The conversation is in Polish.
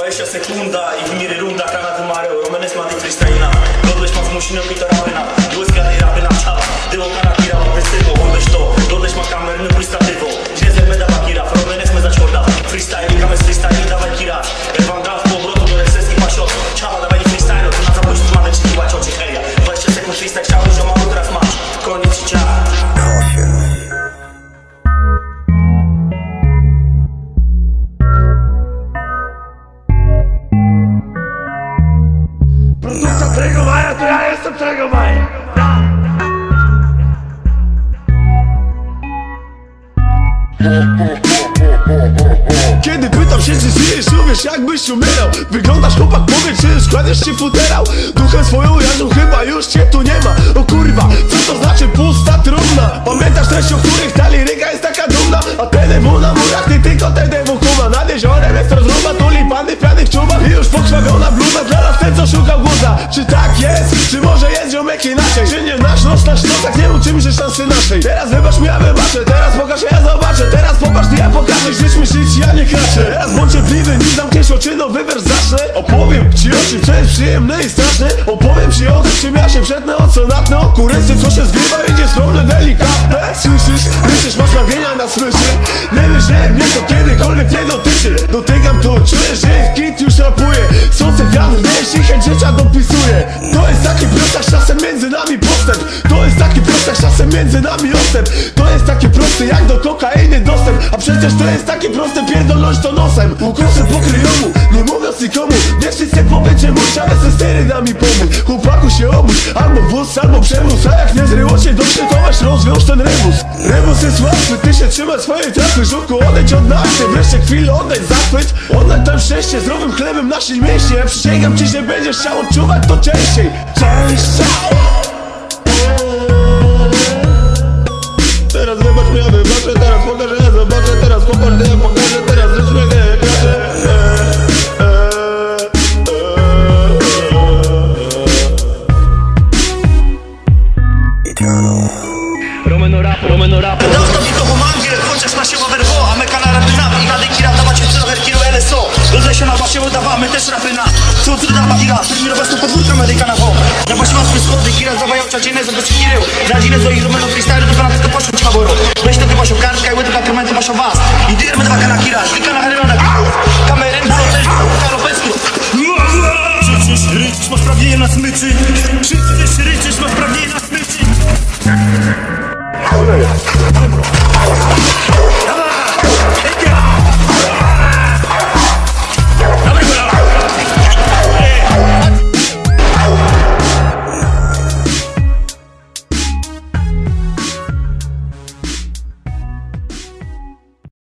Bă, jeszcze sekunda i w miry runda, kanady mareł, romanes ma tych freestyle'a Podleś pan zmusi na pitera pryna 24 maja. Kiedy pytam się, czy żyjesz, uwierz jakbyś umierał Wyglądasz chłopak, powiedz, czy składasz się futerał Duchem swoją jarzą, chyba już cię tu nie ma O kurwa, co to znaczy pusta trumna? Pamiętasz treści, o których ta liryka jest taka dumna? A TDW na murach, nie tylko TDW kuma Nad jeziorem jest rozruba, tulipany w pianych I już pokrwawiona bluza, dla nas ten, co szukał guza Czy tak jest? Ziomek inaczej? Czy nie nasz nos, nasz tak nie uczymy się szansy naszej? Teraz wybacz mi, wybaczę, teraz pokaż, ja zobaczę. Teraz popatrz, ja pokażę, żeśmy żyć, ja nie kraczę. Teraz bądź cierpliwy, nim zamkniesz oczy, no wywers zacznę? Opowiem ci o czym, jest przyjemne i straszne. Opowiem ci o tym, czym ja się przetnę, o co natnę O kurysy, co się zgrywa, idzie strony delikatne. Słyszysz, myślisz, masz pragnienia na smyczy Nie wiesz, że mnie to kiedykolwiek nie dotyczy. Dotykam to, czujesz, że kit już rapuje Słońce wiatr, wiesz i chęć życia dopisuje To jest taki prostak, czasem między nami postęp. To jest taki prostak, czasem między nami odstęp Proste jak do kokainy dostęp? A przecież to jest takie proste pierdolność to nosem. Ukosem pokryjomu, nie mówiąc nikomu. Nie wszyscy powiedz, że muszę, ale ze sterydami pomóc. Chłopaku się obudź, albo wóz, albo przewóz A jak nie zryło cię dobrze, to weź rozwiąż ten rebus Rebus jest łatwy, ty się trzymaj swojej trafy Żółku, odejdź od nas, ty wreszcie chwilę oddaj zachwyt Oddaj tam szczęście, zdrowym chlebem naszej mieście Ja przysięgam ci, że będziesz chciał odczuwać to częściej. Częściej pokażę, ja zobaczę Teraz popatrz, ja pokażę, teraz rzecz mnie nie każe Romano rap, Romano rap. To chociaż na A i dawać trochę kilo LSO Rozej się na basie udawamy też rapy na. Co ty da bagira, termin obecną podwórka medyka na wo? Na basie mam ja zawołał czarczynę za dosyć rył. Radzinę z ich rumenów freestyle, do pana tylko poszło ci faworu. Weź to ty poszło kartka i łyty papiamenty poszło was. I ty rmy dwa kanaki raz, tylko na herylonę. Kameryn, bo też kalopecku. Przecież rycz masz prawie na smyczy.